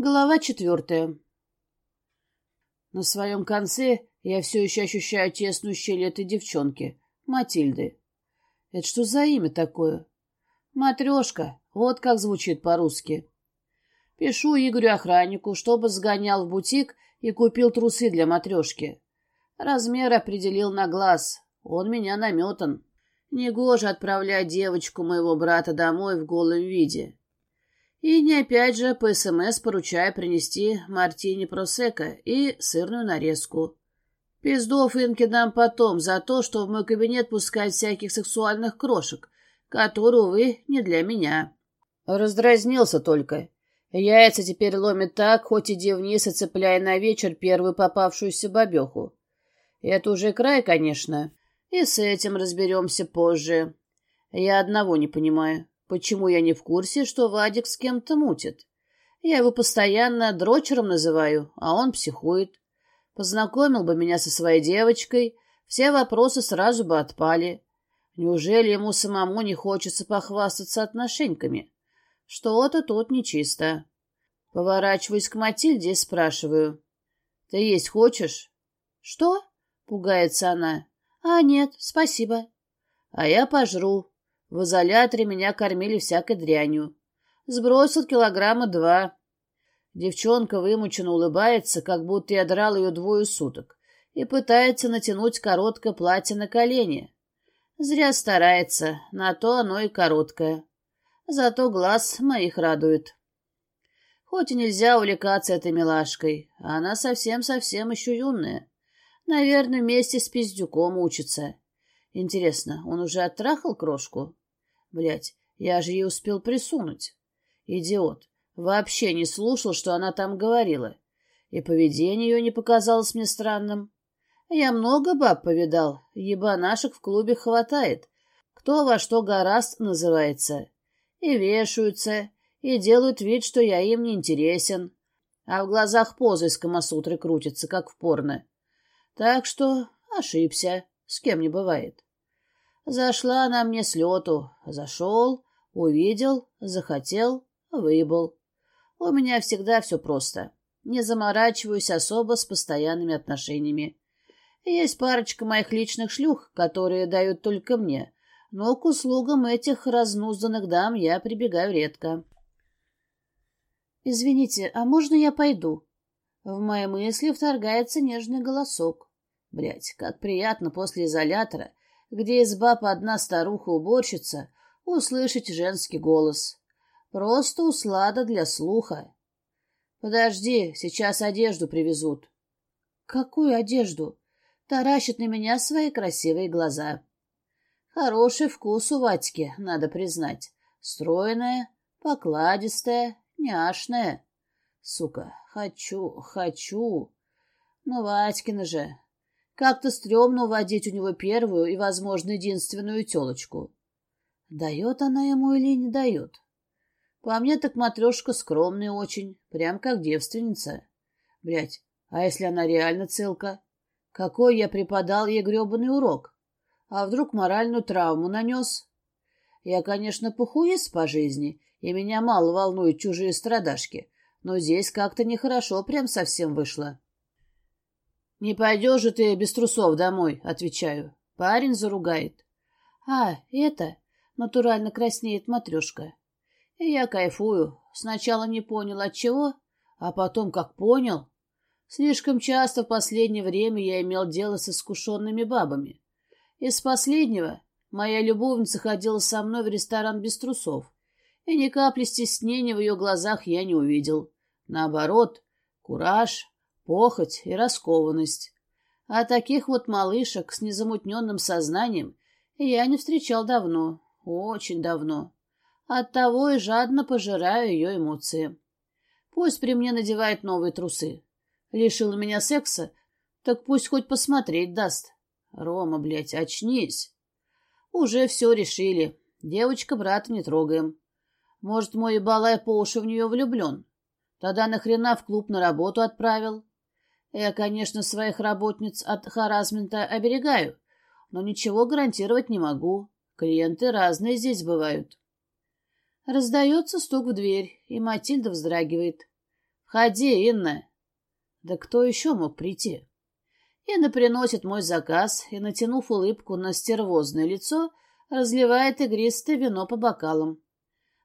Глава четвертая. На своем конце я все еще ощущаю тесную щель этой девчонки, Матильды. Это что за имя такое? Матрешка, вот как звучит по-русски. Пишу Игорю-охраннику, чтобы сгонял в бутик и купил трусы для матрешки. Размер определил на глаз. Он меня наметан. Негоже отправлять девочку моего брата домой в голом виде. И не опять же по СМС поручая принести мартини просека и сырную нарезку. Пиздов инки дам потом за то, что в мой кабинет пускают всяких сексуальных крошек, которые, увы, не для меня. Раздразнился только. Яйца теперь ломит так, хоть иди вниз и цепляй на вечер первую попавшуюся бабеху. Это уже край, конечно, и с этим разберемся позже. Я одного не понимаю. Почему я не в курсе, что Вадик с кем-то мутит? Я его постоянно дрочером называю, а он психует. Познакомил бы меня со своей девочкой, все вопросы сразу бы отпали. Неужели ему самому не хочется похвастаться отношеньками? Что-то тут нечисто. Поворачиваюсь к Матильде и спрашиваю. — Ты есть хочешь? — Что? — пугается она. — А, нет, спасибо. — А я пожру. В изоляторе меня кормили всякой дрянью. Сбросил килограмма два. Девчонка вымученно улыбается, как будто я драл ее двое суток, и пытается натянуть короткое платье на колени. Зря старается, на то оно и короткое. Зато глаз моих радует. Хоть и нельзя увлекаться этой милашкой, она совсем-совсем еще юная. Наверное, вместе с пиздюком учится. Интересно, он уже оттрахал крошку? Блять, я же ей успел присунуть. Идиот. Вообще не слушал, что она там говорила. И поведение ее не показалось мне странным. Я много баб повидал, ебанашек в клубе хватает. Кто во что гораст называется. И вешаются, и делают вид, что я им не интересен. А в глазах позы из Камасутры крутятся, как в порно. Так что ошибся, с кем не бывает. Зашла она мне с лету. Зашел, увидел, захотел, выбыл. У меня всегда все просто. Не заморачиваюсь особо с постоянными отношениями. Есть парочка моих личных шлюх, которые дают только мне, но к услугам этих разнузданных дам я прибегаю редко. «Извините, а можно я пойду?» В мои мысли вторгается нежный голосок. Блять, как приятно после изолятора где из баб одна старуха-уборщица, услышать женский голос. Просто услада для слуха. «Подожди, сейчас одежду привезут». «Какую одежду?» Таращит на меня свои красивые глаза. Хороший вкус у Ватьки, надо признать. Стройная, покладистая, няшная. Сука, хочу, хочу. Ну, Ватькина же, как-то стрёмно уводить у него первую и, возможно, единственную телочку. Дает она ему или не дает? По мне так матрешка скромная очень, прям как девственница. Блять, а если она реально целка? Какой я преподал ей гребаный урок? А вдруг моральную травму нанес? Я, конечно, похуист по жизни, и меня мало волнуют чужие страдашки, но здесь как-то нехорошо прям совсем вышло. «Не пойдешь же ты без трусов домой», — отвечаю. Парень заругает. «А, это...» — натурально краснеет матрешка. И я кайфую. Сначала не понял, от чего, а потом как понял. Слишком часто в последнее время я имел дело с искушенными бабами. Из последнего моя любовница ходила со мной в ресторан без трусов, и ни капли стеснения в ее глазах я не увидел. Наоборот, кураж, похоть и раскованность. А таких вот малышек с незамутненным сознанием я не встречал давно, очень давно. Оттого и жадно пожираю ее эмоции. Пусть при мне надевает новые трусы. Лишил меня секса, так пусть хоть посмотреть даст. Рома, блядь, очнись. Уже все решили. Девочка брата не трогаем. Может, мой ебалай по уши в нее влюблен. Тогда нахрена в клуб на работу отправил? Я, конечно, своих работниц от харазмента оберегаю, но ничего гарантировать не могу. Клиенты разные здесь бывают. Раздается стук в дверь, и Матильда вздрагивает. Входи, Инна. Да кто еще мог прийти? Инна приносит мой заказ и, натянув улыбку на стервозное лицо, разливает игристое вино по бокалам.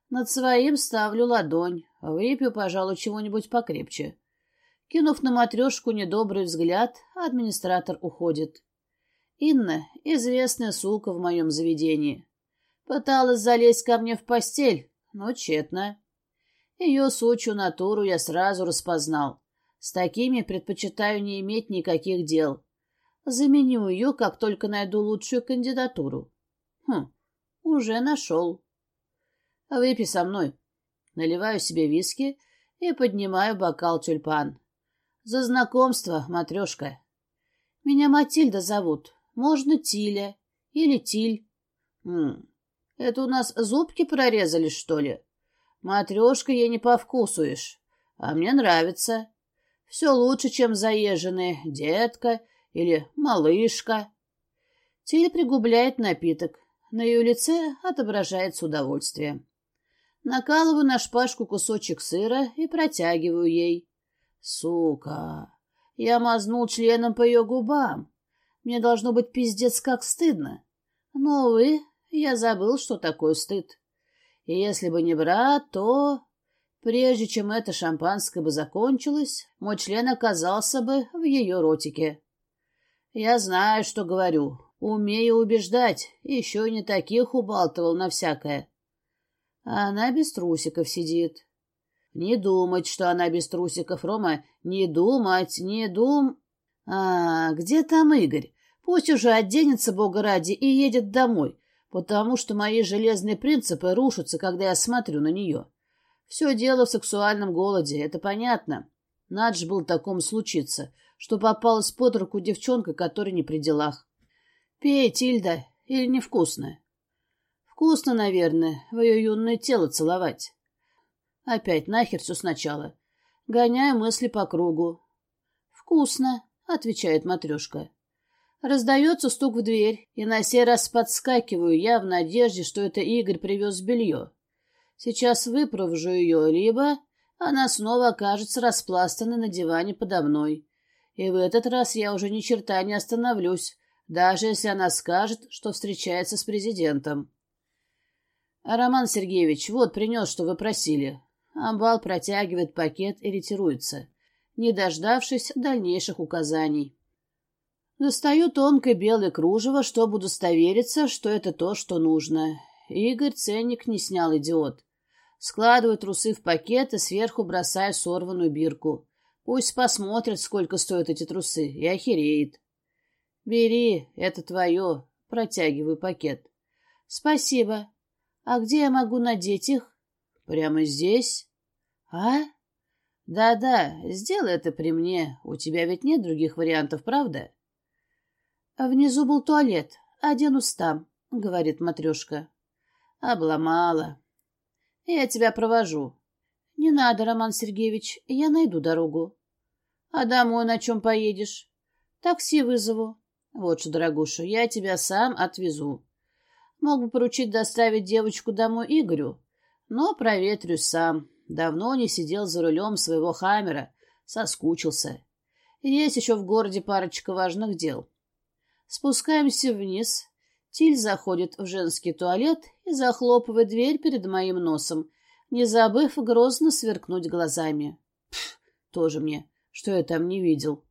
Над своим ставлю ладонь, выпью, пожалуй, чего-нибудь покрепче. Кинув на матрешку недобрый взгляд, администратор уходит. Инна — известная сука в моем заведении. Пыталась залезть ко мне в постель, но тщетно. Ее сучью натуру я сразу распознал. С такими предпочитаю не иметь никаких дел. Заменю ее, как только найду лучшую кандидатуру. Хм, уже нашел. Выпей со мной. Наливаю себе виски и поднимаю бокал тюльпан. За знакомство, матрешка. Меня Матильда зовут. Можно Тиля или Тиль. Хм, это у нас зубки прорезались, что ли? Матрешка ей не повкусуешь, а мне нравится. Все лучше, чем заезженные детка или малышка. Тиль пригубляет напиток. На ее лице отображается удовольствие. Накалываю на шпажку кусочек сыра и протягиваю ей. Сука! Я мазнул членом по ее губам. Мне должно быть пиздец как стыдно. Но, увы, я забыл, что такое стыд. И если бы не брат, то... Прежде чем это шампанское бы закончилось, мой член оказался бы в ее ротике. Я знаю, что говорю, умею убеждать, еще не таких убалтывал на всякое. Она без трусиков сидит. Не думать, что она без трусиков, Рома, не думать, не дум... А, где там Игорь? Пусть уже оденется, бога ради, и едет домой, потому что мои железные принципы рушатся, когда я смотрю на нее. Все дело в сексуальном голоде, это понятно. Надо же был такому случиться, что попалась под руку девчонка, которая не при делах. Пей, Тильда, или невкусно? Вкусно, наверное, в ее юное тело целовать. Опять нахер все сначала. Гоняю мысли по кругу. «Вкусно», — отвечает матрешка. Раздается стук в дверь, и на сей раз подскакиваю я в надежде, что это Игорь привез белье. Сейчас выпровожу ее, либо она снова окажется распластана на диване подо мной. И в этот раз я уже ни черта не остановлюсь, даже если она скажет, что встречается с президентом. «Роман Сергеевич, вот принес, что вы просили». Амбал протягивает пакет и ретируется, не дождавшись дальнейших указаний. Достаю тонкое белое кружево, чтобы удостовериться, что это то, что нужно. Игорь ценник не снял, идиот. Складываю трусы в пакет и сверху бросаю сорванную бирку. Пусть посмотрит, сколько стоят эти трусы, и охереет. «Бери, это твое», — протягиваю пакет. «Спасибо. А где я могу надеть их?» «Прямо здесь». «А?» «Да-да, сделай это при мне. У тебя ведь нет других вариантов, правда?» «Внизу был туалет. Оденусь там», — говорит матрешка. «Обломала. Я тебя провожу». «Не надо, Роман Сергеевич, я найду дорогу». «А домой на чем поедешь?» «Такси вызову». «Вот что, дорогуша, я тебя сам отвезу. Мог бы поручить доставить девочку домой Игорю, но проветрюсь сам. Давно не сидел за рулем своего хаммера, соскучился. Есть еще в городе парочка важных дел». Спускаемся вниз. Тиль заходит в женский туалет и захлопывает дверь перед моим носом, не забыв грозно сверкнуть глазами. Пф, тоже мне, что я там не видел.